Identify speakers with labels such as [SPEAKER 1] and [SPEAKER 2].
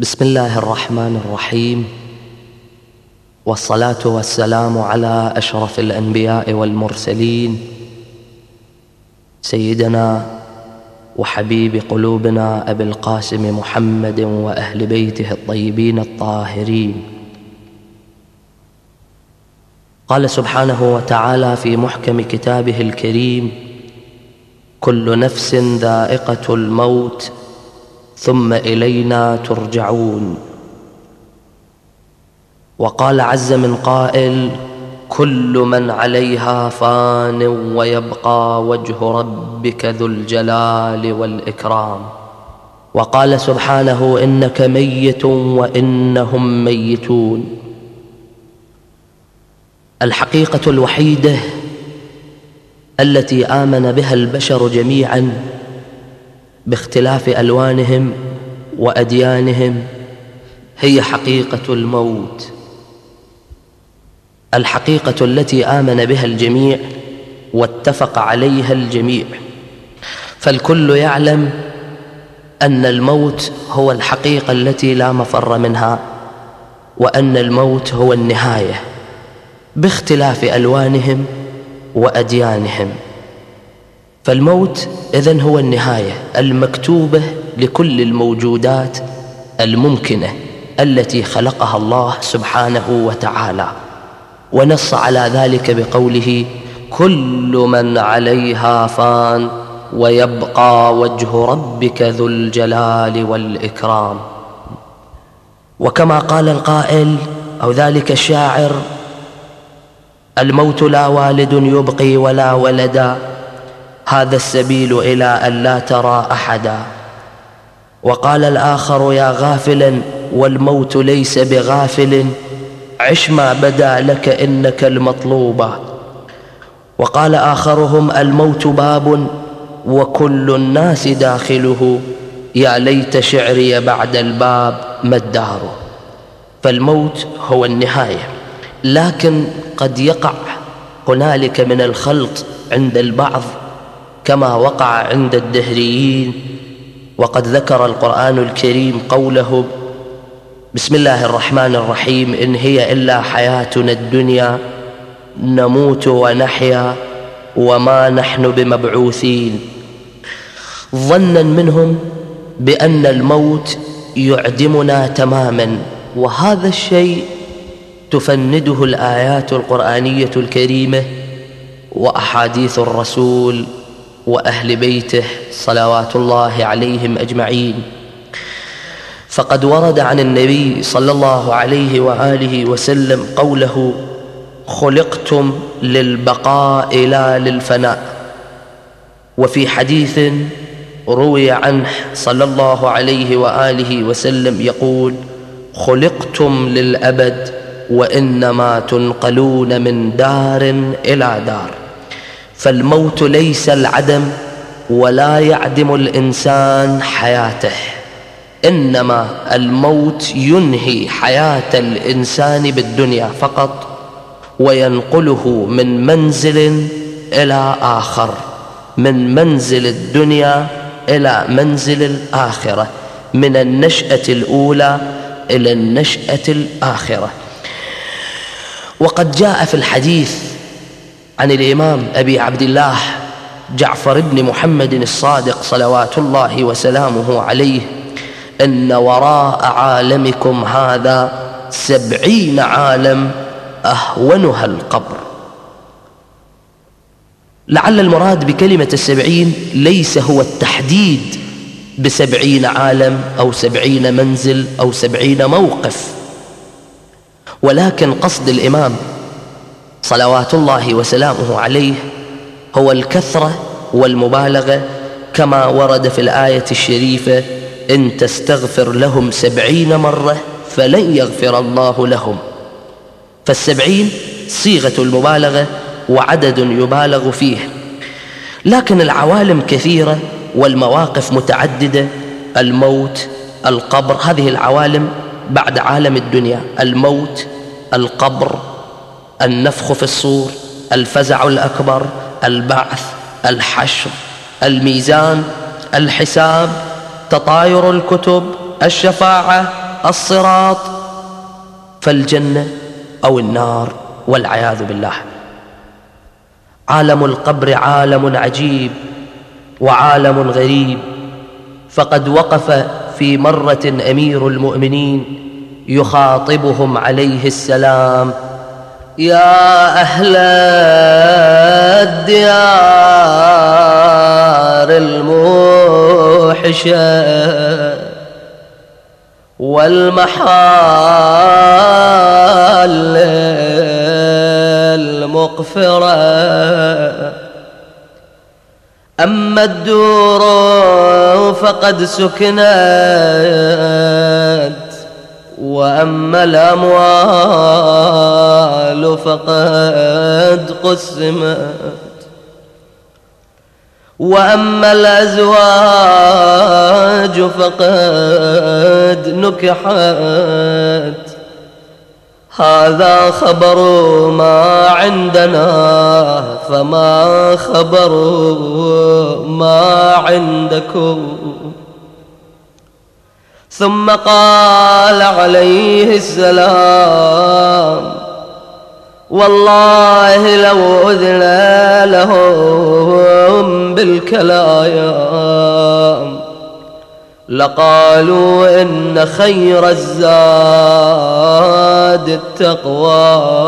[SPEAKER 1] بسم الله الرحمن الرحيم. والصلاة والسلام على أشرف الأنبياء والمرسلين. سيدنا وحبيب قلوبنا أبي القاسم محمد وأهل بيته الطيبين الطاهرين. قال سبحانه وتعالى في محكم كتابه الكريم كل نفس ذائقة الموت ثم إلينا ترجعون. وقال عز من قائل كل من عليها فان ويبقى وجه ربك ذو الجلال والإكرام. وقال سبحانه إنك ميت وإنهم ميتون. الحقيقة الوحيدة التي آمن بها البشر جميعا باختلاف ألوانهم وأديانهم هي حقيقة الموت. الحقيقة التي آمن بها الجميع واتفق عليها الجميع. فالكل يعلم أن الموت هو الحقيقة التي لا مفر منها وأن الموت هو النهاية باختلاف ألوانهم وأديانهم. فالموت إذن هو النهاية المكتوبة لكل الموجودات الممكنة التي خلقها الله سبحانه وتعالى. ونص على ذلك بقوله كل من عليها فان ويبقى وجه ربك ذو الجلال والإكرام. وكما قال القائل أو ذلك الشاعر الموت لا والد يبقي ولا ولدا. هذا السبيل إلى أن لا ترى أحدا. وقال الآخر يا غافلا والموت ليس بغافل. عش ما بدا لك إنك المطلوبه وقال آخرهم الموت باب وكل الناس داخله. يا ليت شعري بعد الباب ما الدار. فالموت هو النهاية. لكن قد يقع هنالك من الخلط عند البعض. كما وقع عند الدهريين. وقد ذكر القرآن الكريم قوله بسم الله الرحمن الرحيم إن هي إلا حياتنا الدنيا نموت ونحيا وما نحن بمبعوثين. ظنا منهم بأن الموت يعدمنا تماما. وهذا الشيء تفنده الآيات القرآنية الكريمة وأحاديث الرسول وأهل بيته صلوات الله عليهم أجمعين. فقد ورد عن النبي صلى الله عليه وآله وسلم قوله خلقتم للبقاء لا للفناء وفي حديث روي عنه صلى الله عليه وآله وسلم يقول خلقتم للأبد وإنما تنقلون من دار إلى دار فالموت ليس العدم ولا يعدم الإنسان حياته إنما الموت ينهي حياة الإنسان بالدنيا فقط وينقله من منزل إلى آخر من منزل الدنيا إلى منزل الآخرة من النشأة الأولى إلى النشأة الآخرة. وقد جاء في الحديث عن الإمام أبي عبد الله جعفر بن محمد الصادق صلوات الله وسلامه عليه إن وراء عالمكم هذا سبعين عالم أهونها القبر. لعل المراد بكلمة السبعين ليس هو التحديد بسبعين عالم أو سبعين منزل أو سبعين موقف ولكن قصد الإمام صلوات الله وسلامه عليه هو الكثرة والمبالغة كما ورد في الآية الشريفة إن تستغفر لهم سبعين مرة فلن يغفر الله لهم. فالسبعين صيغة المبالغة وعدد يبالغ فيه. لكن العوالم كثيرة والمواقف متعددة الموت القبر هذه العوالم بعد عالم الدنيا الموت القبر النفخ في الصور الفزع الأكبر البعث الحشر الميزان الحساب تطاير الكتب الشفاعة الصراط. فالجنة أو النار والعياذ بالله. عالم القبر عالم عجيب وعالم غريب. فقد وقف في مرة أمير المؤمنين يخاطبهم عليه السلام يا أهل الديار الموحشة والمحال المقفرة. أما الدور فقد سكنت وأما الأموال فقد قسمت. وأما الأزواج فقد نكحت. هذا خبر ما عندنا فما خبر ما عندكم؟ ثم قال عليه السلام والله لو أذن لهم بالكلايام لقالوا إن خير الزاد التقوى.